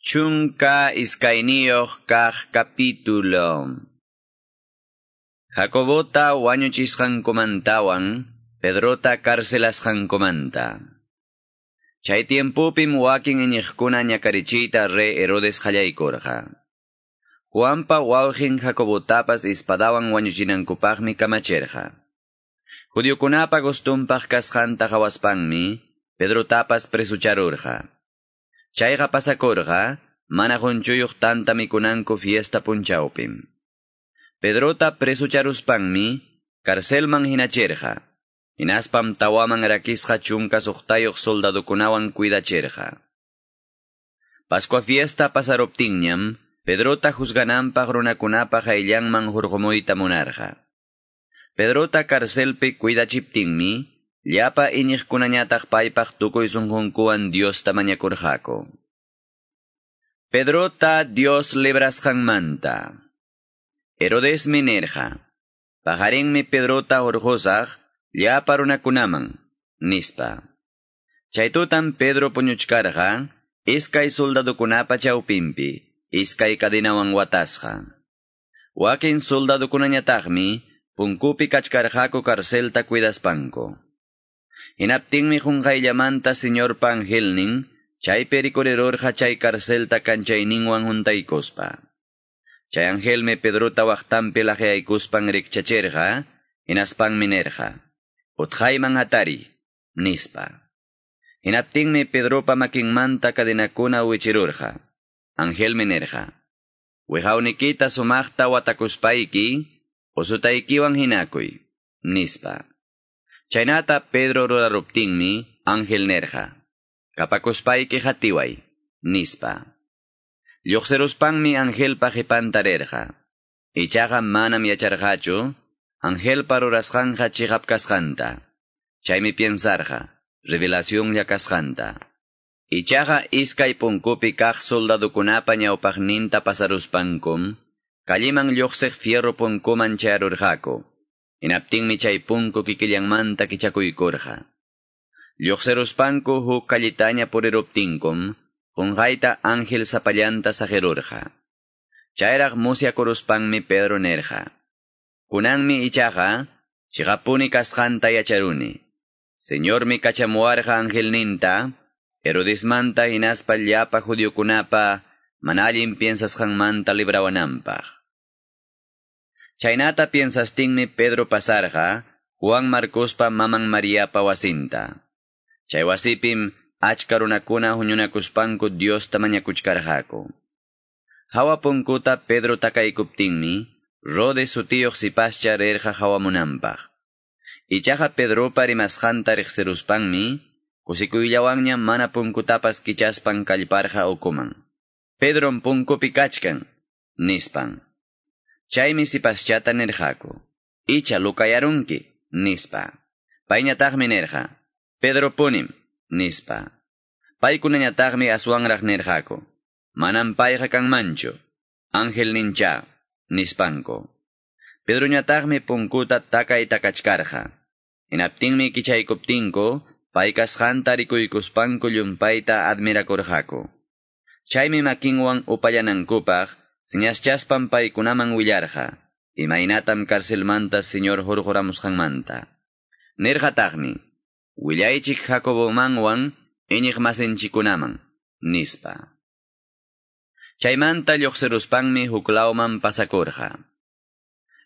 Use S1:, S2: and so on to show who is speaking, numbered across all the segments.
S1: Chunka iskainioh kah capítulo. Jacobota wañuchisqankumantawan, Pedrota cárcelasqankumanta. Chay tiempupim wakin iñiqkuna ñakarichiyta re Herodes qallaykurqa. Juanpa wawqin Jacobotapas ispadawan wañuchinankupaqmi kamacherqa. Judiokunapa gustunpaq kasqanta qhawaspanmi, Pedrotapas presucharurqa. Chayqa pasakurqa, mana qunchuyuq tanta mikunanku fiesta punchawpim. Pedrota presucharuspanmi, karcelman hinacherqa. Hinaspam tawaman rakisqa chunka suqtayuq soldadukunawan cuidacherqa. Pascua fiesta pasaroptinñam, Pedrota juzgananpaq runakunapaq ayllanman hurqumuyta munarqa. Pedrota karcelpi cuidachiptinmi, Llapa iñiqkunañataq paypaq tukuy sunqunkuwan Diosta mañakurqaku. Pedrota Dios librasqanmanta. Herodes minerja. Pajarinmi Pedrota urqusaq, llapa runakunaman, nispa. Chaytutan Pedro puñuchkarqa, iskay soldadukunapa chawpimpi, iskay kadinawan watasqa. Wakin soldadukunañataqmi, punkupi kachkarqaku karcelta cuidaspanko. Hinaptinmi junqayllamanta señor pangelnin, chay pericorerorja chay carcelta kanchayninwan juntaykuspa. Chay angelme Pedrota waqtampi lajeaykuspan rikchacherja, hinaspan minerja. Utjayman hatari, nispa. Hinaptinmi Pedropa makinmanta kadinakuna wichirurja. Angel minerja. Wihawnikita sumaqta watakuspayki, usutaykiwan hinakuy, nispa. Chaynata Pedro ruraruptinmi ángel nerja. Kapakuspayki hatiway, nispa. Lluqsiruspanmi ángel pajipantarerja. Ichaqa manam yacharqachu, ángel parurasqanja chihapkasqanta. Chaymi piensarja, revelación yakasqanta. Ichaqa iskay punkupi kaq soldadukunapa ñawpaqninta pasaruspankum, kalliman lluqsiq fierro punkuman charurqaku. Inaptingmi chay punku kikillanmanta kichakuykurqa. Lluqsiruspanku huk kallitaña puriruptinkum, qunqayta ángel sapallanta sajerurqa. Chayraq musyakuruspanmi Pedro nerqa. Kunanmi ichaqa, chiqapuni kasqanta yacharuni. Señormi kachamuarqa angelninta, Herodesmanta hinaspa llapa judiokunapa, manallin piensasqanmanta librawananpaq. Chaynata piensastinmi Pedro pasarqa, Juan Marcospa maman Mariapa wasinta. Chay wasipim achka runakuna huñunakuspanku Dios tamañakuchkarqaku. Hawa punkuta Pedro takaykuptinmi, Rode sutiyuq sipascha rerqa hawamunanpaq. Ichaqa Pedropa rimasqanta riqsiruspanmi, kusikuyllawanña mana punkutapas kichaspan kallparqa ukuman. Pedron punkupi kachkan, nispan. Chaymi sipaschata nerqaku. Icha lukayarunki, nispa. Payñataqmi nerqa. Pedro punim, nispa. Paykunañataqmi aswanraq nerqaku. Manam payqa kanmanchu. Ángel nincha, nispanko. Pedroñataqmi punkuta takay takachkarqa. Inaptinmi kichaykuptinko, paykasqanta rikuykuspanku llumpayta admirakurqaku. Chaymi makinwan upallanankupaq, Siñaschaspan paykunaman willarqa, imaynatam karcelmanta señor hurquramusqanmanta. Nirqataqmi, willaychik Jacobomanwan iñiq masinchikunaman, nispa. Chaymanta lluqsiruspanmi huklawman pasakurqa.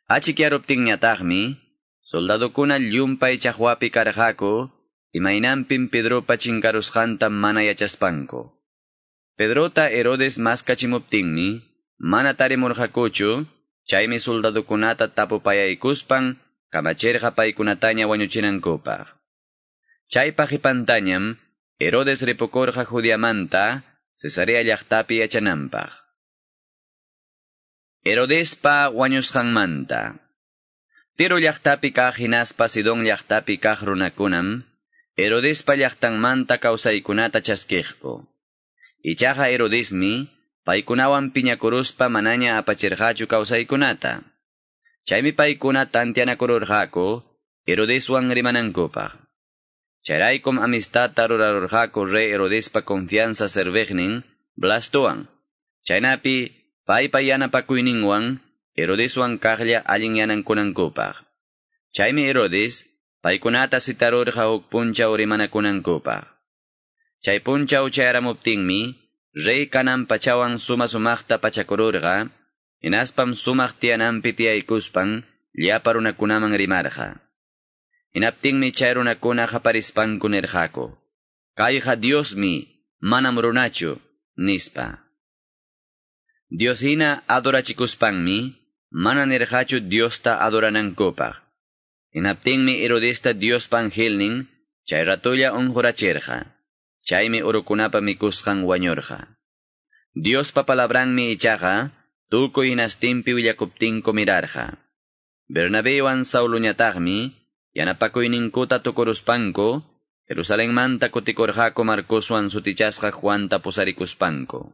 S1: Achikyaruptinñataqmi, soldadukuna llumpay chaqwapi karqaku, imaynampin Pedropa chinkarusqanta mana yachaspanku. Pedrota Herodes maskachimuptinmi, mana tarimurqakuchu, chaymi soldadukunata tapupayaykuspan, kamacherqa paykunataña wañuchinankupaq. Chaypaq ipantañam, Herodes ripukurqa Judiamanta, Cesarea llaqtapi yachananpaq. Herodespa wañusqanmanta. Tiro llaqtapi kaq hinaspa Sidon llaqtapi kaq runakunam, Herodespa llaqtanmanta kawsaykunata chaskiqku. Ichaqa Herodesmi, paykunawan piñakuruspa manaña apachirqachu kawsaykunata. Chaymi paykuna tantianakururqaku, Herodeswan rimanankupaq. Chayraykum amistadta rurarurqaku rey Herodespa confianza serveqnin, Blastoan. Chaynapi, paypa yanapakuyninwan, Herodeswan kaqlla allin yanankupaq. Chaymi Herodes, paykunata sitarurqa huk punchaw rimanakunankupaq. Chay punchaw rey kanan pachawan suma sumaqta pachakururqa, inaspam sumaq tiyananpi tiyaykuspan, llapa runakunaman rimarqa. Hinaptinmi chay runakuna qaparispanku nirqaku. Kayqa Diosmi, manam runachu, nispa. Diosina adorachikuspanmi, mana nirqachu Diosta adoranankupaq. Hinaptinmi Herodesta Diospan hilnin, chay ratulla unjurachirqa. Chaymi urukunapa mikusqan wañurqa. Diospa palabranmi ichaqa, tukuy hinastinpi willakuptinko mirarqa. Bernabéwan Sauloñataqmi, yanapakuyninkuta tukuruspanko, Jerusalenmanta kutikurqaku Marcoswan sutichasqa Juanta pusarikuspanko.